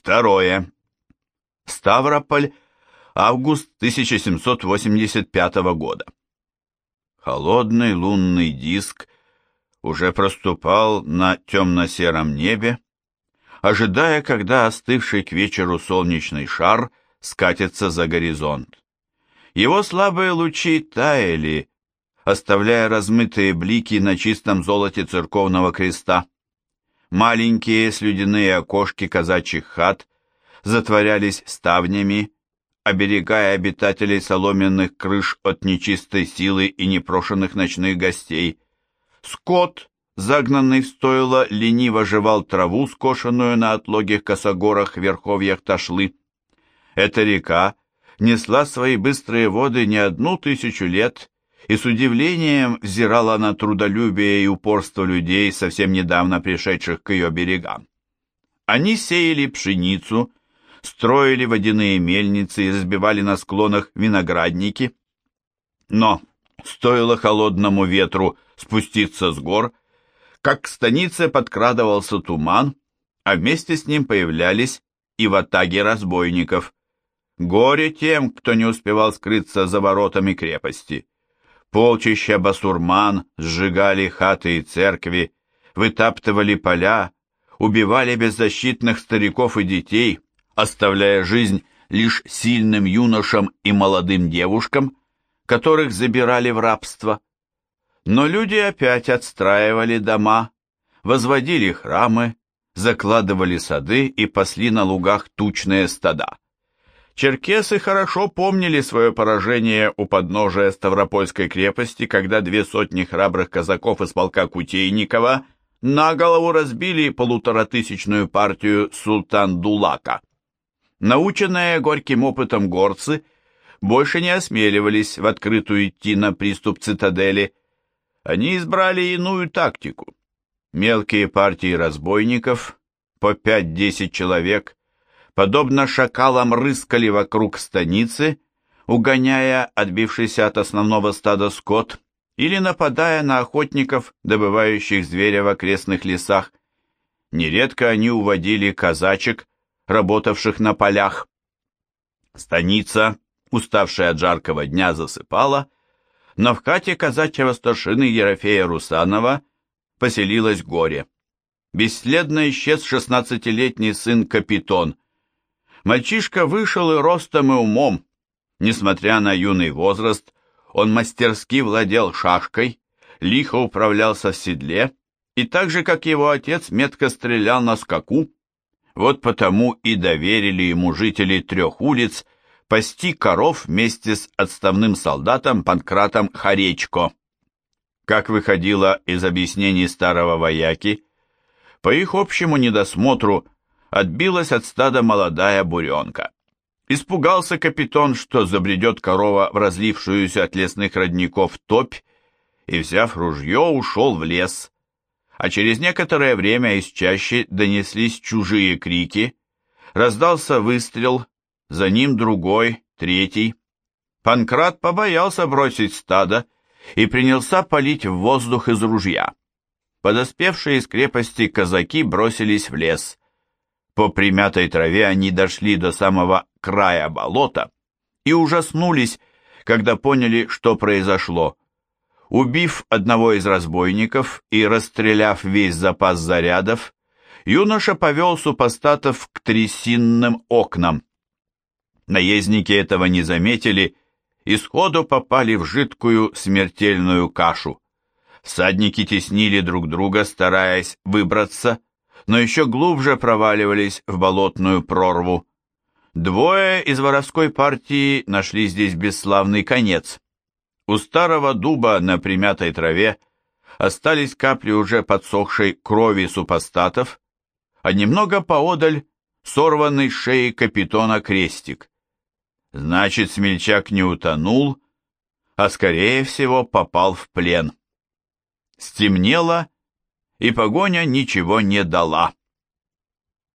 Второе. Ставрополь, август 1785 года. Холодный лунный диск уже проступал на темно-сером небе, ожидая, когда остывший к вечеру солнечный шар скатится за горизонт. Его слабые лучи таяли, оставляя размытые блики на чистом золоте церковного креста. Маленькие слюдяные окошки казачьих хат затворялись ставнями, оберегая обитателей соломенных крыш от нечистой силы и непрошенных ночных гостей. Скот, загнанный в стойло, лениво жевал траву, скошенную на отлогих косогорах верховьях Ташлы. Эта река несла свои быстрые воды не одну тысячу лет и с удивлением взирала на трудолюбие и упорство людей, совсем недавно пришедших к ее берегам. Они сеяли пшеницу, строили водяные мельницы и разбивали на склонах виноградники. Но стоило холодному ветру спуститься с гор, как к станице подкрадывался туман, а вместе с ним появлялись и ватаги разбойников. Горе тем, кто не успевал скрыться за воротами крепости. Полчища басурман сжигали хаты и церкви, вытаптывали поля, убивали беззащитных стариков и детей, оставляя жизнь лишь сильным юношам и молодым девушкам, которых забирали в рабство. Но люди опять отстраивали дома, возводили храмы, закладывали сады и пасли на лугах тучные стада. Черкесы хорошо помнили свое поражение у подножия Ставропольской крепости, когда две сотни храбрых казаков из полка Кутейникова на голову разбили полуторатысячную партию султан Дулака. Наученные горьким опытом горцы больше не осмеливались в открытую идти на приступ цитадели. Они избрали иную тактику. Мелкие партии разбойников, по 5-10 человек, подобно шакалам рыскали вокруг станицы, угоняя отбившийся от основного стада скот или нападая на охотников, добывающих зверя в окрестных лесах. Нередко они уводили казачек, работавших на полях. Станица, уставшая от жаркого дня, засыпала, но в хате казачьего старшины Ерофея Русанова поселилось горе. Бесследно исчез шестнадцатилетний сын Капитон. Мальчишка вышел и ростом, и умом. Несмотря на юный возраст, он мастерски владел шашкой, лихо управлялся в седле и так же, как его отец, метко стрелял на скаку, вот потому и доверили ему жители трех улиц пасти коров вместе с отставным солдатом Панкратом Харечко. Как выходило из объяснений старого вояки, по их общему недосмотру отбилась от стада молодая буренка. Испугался капитан, что забредет корова в разлившуюся от лесных родников топь, и, взяв ружье, ушел в лес, а через некоторое время из чащи донеслись чужие крики, раздался выстрел, за ним другой, третий. Панкрат побоялся бросить стадо и принялся палить в воздух из ружья. Подоспевшие из крепости казаки бросились в лес. По примятой траве они дошли до самого края болота и ужаснулись, когда поняли, что произошло. Убив одного из разбойников и расстреляв весь запас зарядов, юноша повел супостатов к трясинным окнам. Наездники этого не заметили и сходу попали в жидкую смертельную кашу. Всадники теснили друг друга, стараясь выбраться, но еще глубже проваливались в болотную прорву. Двое из воровской партии нашли здесь бесславный конец. У старого дуба на примятой траве остались капли уже подсохшей крови супостатов, а немного поодаль сорванный с шеи капитона крестик. Значит, смельчак не утонул, а скорее всего попал в плен. Стемнело, и погоня ничего не дала.